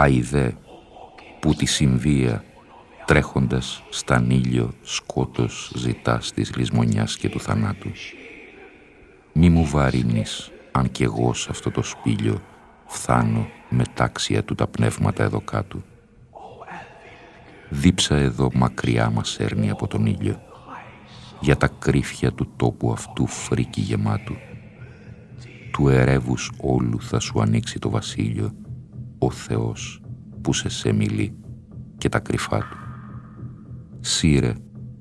Αϊδέ που τη συμβία τρέχοντας σταν ήλιο σκότος ζητάς της λησμονιάς και του θανάτου. Μη μου βαρύνεις αν κι εγώ σε αυτό το σπήλιο φθάνω με τάξια του τα πνεύματα εδώ κάτω. Δίψα εδώ μακριά μας έρνει από τον ήλιο για τα κρύφια του τόπου αυτού φρίκι γεμάτου. Του ερεύους όλου θα σου ανοίξει το βασίλειο ο Θεός που σε σε μιλεί και τα κρυφά του. Σύρε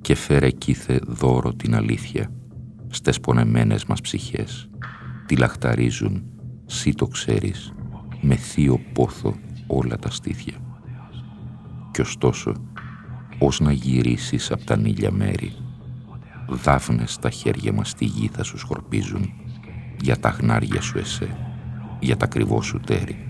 και φέρε κήθε δώρο την αλήθεια στες πονεμένες μας ψυχές. Τη λαχταρίζουν, σύ το ξέρεις, με θείο πόθο όλα τα στήθια. Κι ωστόσο, ως να γυρίσεις απ' τα νύλια μέρη, δάφνες τα χέρια μας στη γη θα σου σκορπίζουν για τα χνάρια σου εσέ, για τα κρυβό σου τέρι.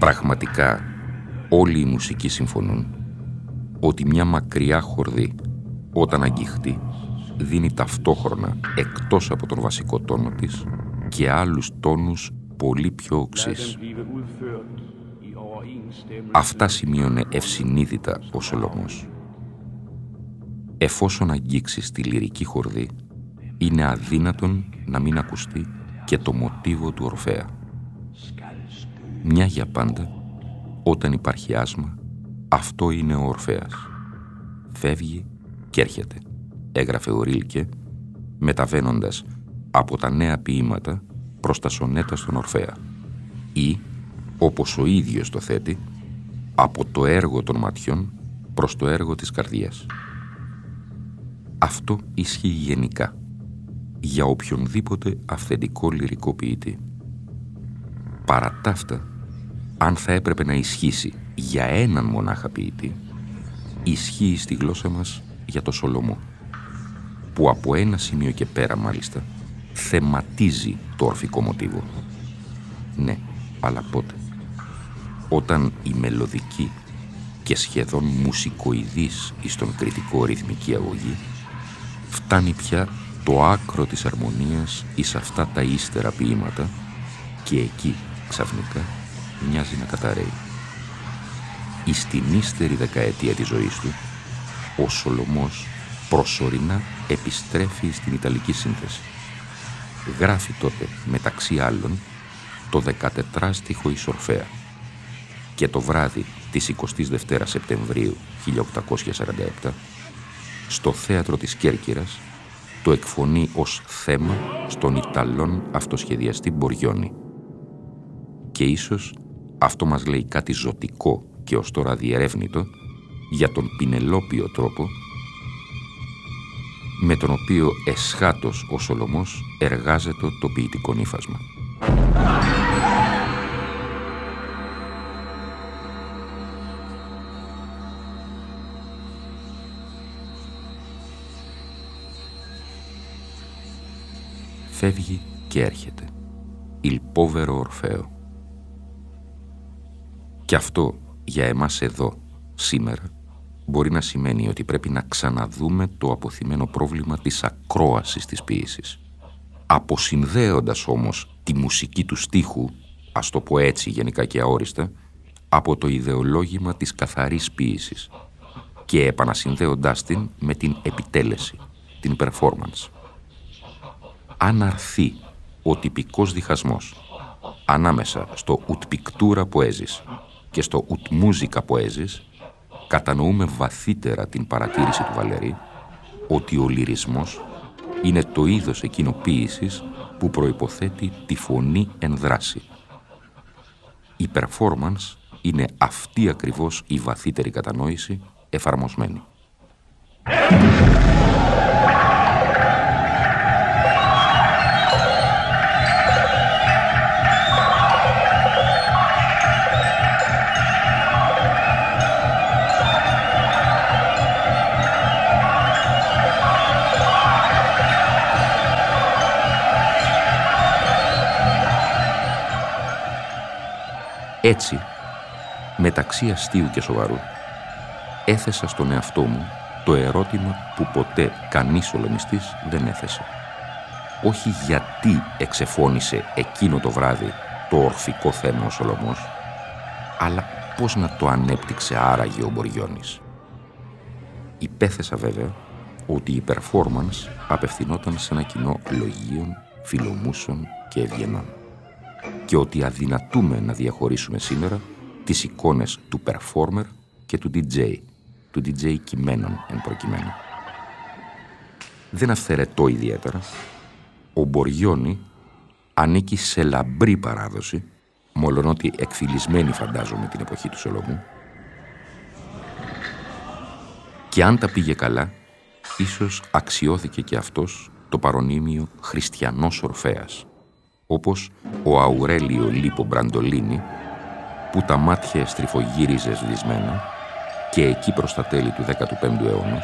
Πραγματικά όλοι οι μουσικοί συμφωνούν ότι μια μακριά χορδή όταν αγγίχτει δίνει ταυτόχρονα εκτός από τον βασικό τόνο της και άλλους τόνους πολύ πιο οξύς. Αυτά σημείωνε ευσυνείδητα ο Σολομός. Εφόσον αγγίξεις τη λυρική χορδή, είναι αδύνατον να μην ακουστεί και το μοτίβο του Ορφέα. Μια για πάντα, όταν υπάρχει άσμα, αυτό είναι ο Ορφέας. Φεύγει και έρχεται, έγραφε ο Ρίλκε, μεταβαίνοντας από τα νέα ποίηματα προς τα σονέτα στον Ορφέα ή, όπως ο ίδιος το θέτει, από το έργο των ματιών προς το έργο της καρδιάς. Αυτό ισχύει γενικά για οποιονδήποτε αυθεντικό λυρικό ποιητή. Παρά ταύτα, αν θα έπρεπε να ισχύσει για έναν μονάχα ποιητή, ισχύει στη γλώσσα μας για το Σολομό, που από ένα σημείο και πέρα μάλιστα θεματίζει το ορφικό μοτίβο. Ναι, αλλά πότε; Όταν η μελωδική και σχεδόν μουσικοειδής εις τον κριτικό ρυθμική αγωγή φτάνει πια το άκρο της αρμονίας εις αυτά τα ύστερα ποίηματα και εκεί ξαφνικά μοιάζει να καταραίει. Εις την ύστερη δεκαετία της ζωής του, ο Σολομός προσωρινά επιστρέφει στην Ιταλική σύνθεση. Γράφει τότε, μεταξύ άλλων, το 14στιχο Ισορφέα και το βράδυ της 22 Σεπτεμβρίου 1847 στο θέατρο της Κέρκυρας το εκφωνεί ως θέμα στον Ιταλόν αυτοσχεδιαστή Μποριόνι. Και ίσως αυτό μας λέει κάτι ζωτικό και ως τώρα διερεύνητο για τον πινελόπιο τρόπο με τον οποίο εσχάτος ο Σολομός εργάζεται το ποιητικό νύφασμα. Φεύγει και έρχεται. Ηλπόβερο Ορφαίο. Και αυτό για εμάς εδώ, σήμερα, μπορεί να σημαίνει ότι πρέπει να ξαναδούμε το αποθυμένο πρόβλημα της ακρόασης της ποίησης. Αποσυνδέοντας όμως τη μουσική του στίχου, ας το πω έτσι γενικά και αόριστα, από το ιδεολόγημα της καθαρής ποίησης και επανασυνδέοντάς την με την επιτέλεση, την performance. Αν αρθεί ο τυπικός διχασμός ανάμεσα στο «ουτ πικτούρα που έζεις» και στο «ουτ μούζικα που έζεις», κατανοούμε βαθύτερα την παρατήρηση του Βαλερή ότι ο λυρισμός είναι το είδος εκείνο που προϋποθέτει τη φωνή εν δράση. Η performance είναι αυτή ακριβώς η βαθύτερη κατανόηση εφαρμοσμένη. Έτσι, μεταξύ αστείου και σοβαρού, έθεσα στον εαυτό μου το ερώτημα που ποτέ κανείς ολονιστής δεν έθεσε. Όχι γιατί εξεφώνησε εκείνο το βράδυ το ορφικό θέμα ο Σολομός, αλλά πώς να το ανέπτυξε άραγε ο Μποριώνης. Υπέθεσα βέβαια ότι η performance απευθυνόταν σε ένα κοινό λογίων, φιλομούσων και ευγενών και ότι αδυνατούμε να διαχωρίσουμε σήμερα τις εικόνες του performer και του DJ, του DJ κειμένων εν προκειμένου. Δεν αυθαιρετώ ιδιαίτερα. Ο Μποριόνι ανήκει σε λαμπρή παράδοση, μολονότι εκφυλισμένη φαντάζομαι την εποχή του Σολομού, και αν τα πήγε καλά, ίσως αξιώθηκε και αυτός το παρονίμιο χριστιανός Ορφέας, όπως ο Αουρέλιο Λίπο Μπραντολίνη, που τα μάτια στριφογύριζε σβησμένα και εκεί προς τα τέλη του 15ου αιώνα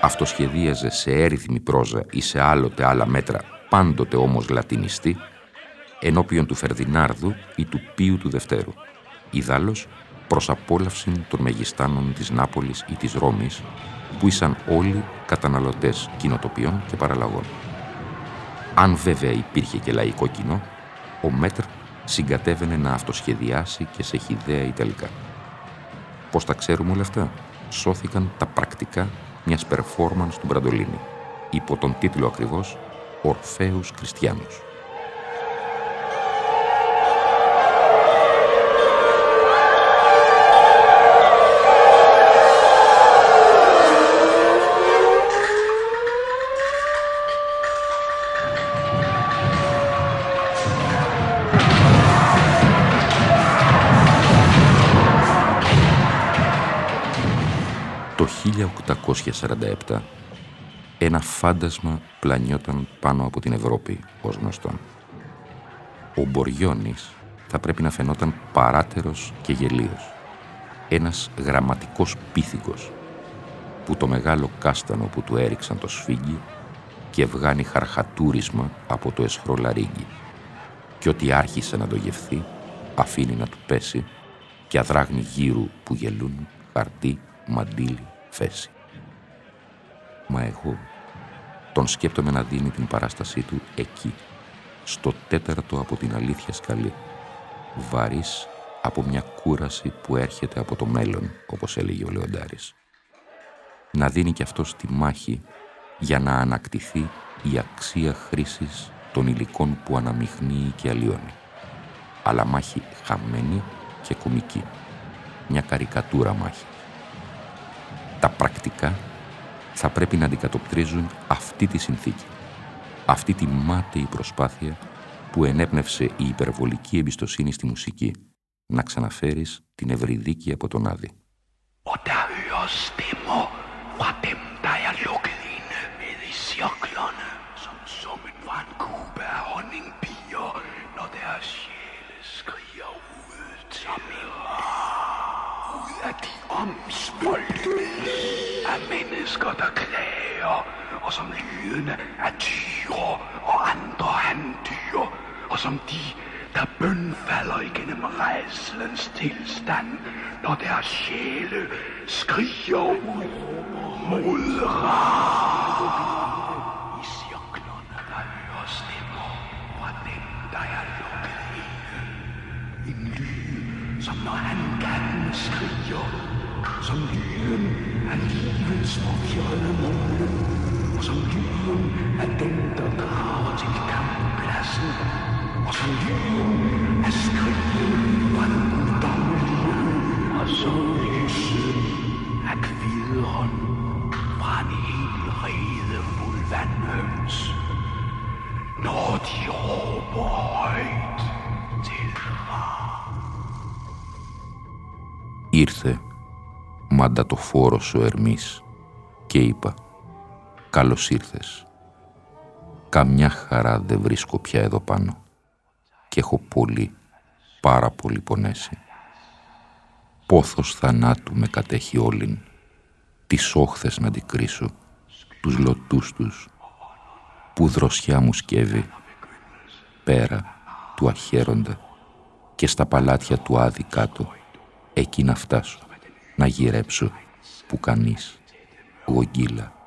αυτοσχεδίαζε σε έριθμη πρόζα ή σε άλλοτε άλλα μέτρα, πάντοτε όμως λατινιστή, ενώπιον του Φερδινάρδου ή του Πίου του Δευτέρου, ιδάλλως προς απόλαυση των μεγιστάνων της Νάπολης ή της Ρώμης, που ήσαν όλοι καταναλωτές κοινοτοπιών και παραλλαγών. Αν βέβαια υπήρχε και λαϊκό κοινό, ο Μέτρ συγκατέβαινε να αυτοσχεδιάσει και σε χιδέα ή τελικά. Πώς τα ξέρουμε όλα αυτά; Σώθηκαν τα πρακτικά μιας performance του Μπραντολίνη, υπό τον τίτλο ακριβώς «Ορφαίους Χριστιανούς». Το 1847 ένα φάντασμα πλανιόταν πάνω από την Ευρώπη ως γνωστόν. Ο Μποριώνης θα πρέπει να φαινόταν παράτερος και γελίος. Ένας γραμματικός πίθηκος που το μεγάλο κάστανο που του έριξαν το σφίγγι και βγάνει χαρχατούρισμα από το εσχρό λαρίγκι και ότι άρχισε να το γευθεί αφήνει να του πέσει και αδράγνει γύρου που γελούν χαρτί, μαντίλι, θέση. Μα εγώ τον σκέπτομαι να δίνει την παράστασή του εκεί, στο τέταρτο από την αλήθεια σκαλή, βαρύς από μια κούραση που έρχεται από το μέλλον, όπως έλεγε ο Λεοντάρης. Να δίνει κι αυτός τη μάχη για να ανακτηθεί η αξία χρήσης των υλικών που αναμειχνύει και αλλοιώνει. Αλλά μάχη χαμένη και κομική. Μια καρικατούρα μάχη τα πρακτικά θα πρέπει να αντικατοπτρίζουν αυτή τη συνθήκη. Αυτή τη μάταιη προσπάθεια που ενέπνευσε η υπερβολική εμπιστοσύνη στη μουσική να ξαναφέρεις την ευρυδίκη από τον Άδη. omspoltes deres sjæle skriger ud mod rar. I cirklerne, der hører stemmer fra dem, der er lukket inde. En lyd, som når han katten skriger, som lyden af livets forfjolde måle, og som lyden af dem, der drager til kamppladsen, og som lyden af skrigen kvideren fra en hel rede fuld vandhøns, når de råber højt til Ra. Ήρθε μαντατοφόρος ο Ερμής και είπα «Καλώς ήρθες. Καμιά χαρά δεν βρίσκω πια εδώ πάνω και έχω πολύ, πάρα πολύ πονέσει. Πόθος θανάτου με κατέχει όλην, τις όχθες να αντικρίσω, τους λωτούς τους, που δροσιά μου σκεύει, πέρα του αχαίροντα και στα παλάτια του άδει κάτω, εκεί να φτάσω να γυρέψω που κανείς, γογγίλα.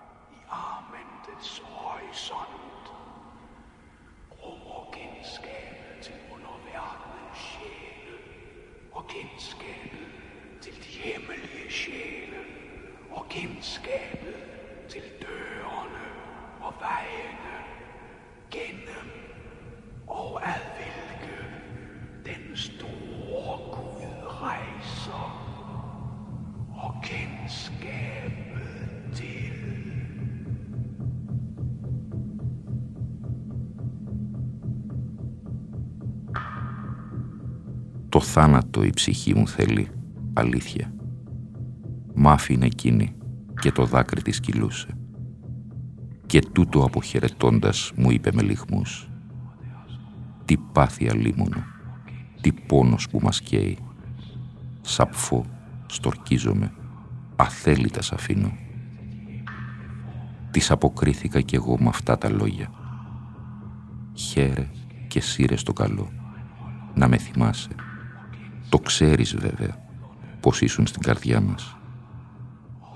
Θάνατο η ψυχή μου θέλει, αλήθεια. Μ' άφηνε εκείνη και το δάκρυ της κυλούσε. Και τούτο αποχαιρετώντας μου είπε με λιχμούς «Τι πάθη αλίμονο, τι πόνος που μας καίει. Σαπφώ, στορκίζομαι, αθέλητα σ' αφήνω». Της αποκρίθηκα κι εγώ με αυτά τα λόγια. «Χαίρε και σύρε στο καλό, να με θυμάσαι. Το ξέρεις βέβαια, πως ήσουν στην καρδιά μας.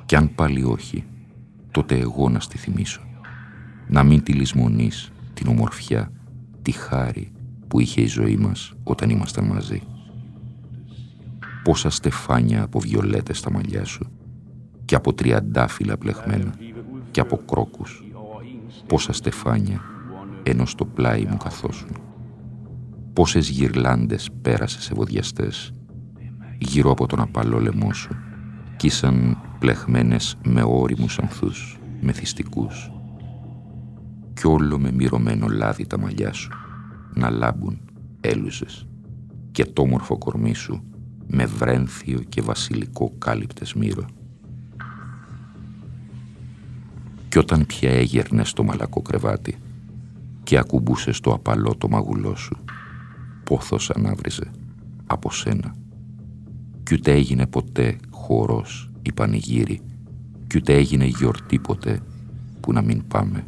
Κι αν πάλι όχι, τότε εγώ να στη θυμίσω. Να μην τη λησμονείς την ομορφιά, τη χάρη που είχε η ζωή μας όταν ήμασταν μαζί. Πόσα στεφάνια από βιολέτες στα μαλλιά σου και από τριαντάφυλλα πλεγμένα και από κρόκους. Πόσα στεφάνια ενώ στο πλάι μου καθόσουν. Πόσες γυρλάντες πέρασες σε βοδιαστές γύρω από τον απαλό λαιμό σου κι ήσαν πλεχμένες με όριμους ανθούς, μεθυστικούς κι όλο με μυρωμένο λάδι τα μαλλιά σου να λάμπουν έλουζες και το όμορφο κορμί σου με βρένθιο και βασιλικό κάλυπτες μύρο. Κι όταν πια έγερνες στο μαλακό κρεβάτι και ακουμπούσες το απαλό το μαγουλό σου, πόθος ανάβριζε από σένα. Κι ούτε έγινε ποτέ χορός ή πανηγύρι κι ούτε έγινε γιορτή ποτέ που να μην πάμε.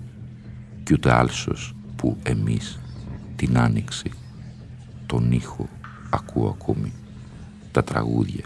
Κι ούτε άλσος που εμείς την άνοιξη τον ήχο ακούω ακόμη. Τα τραγούδια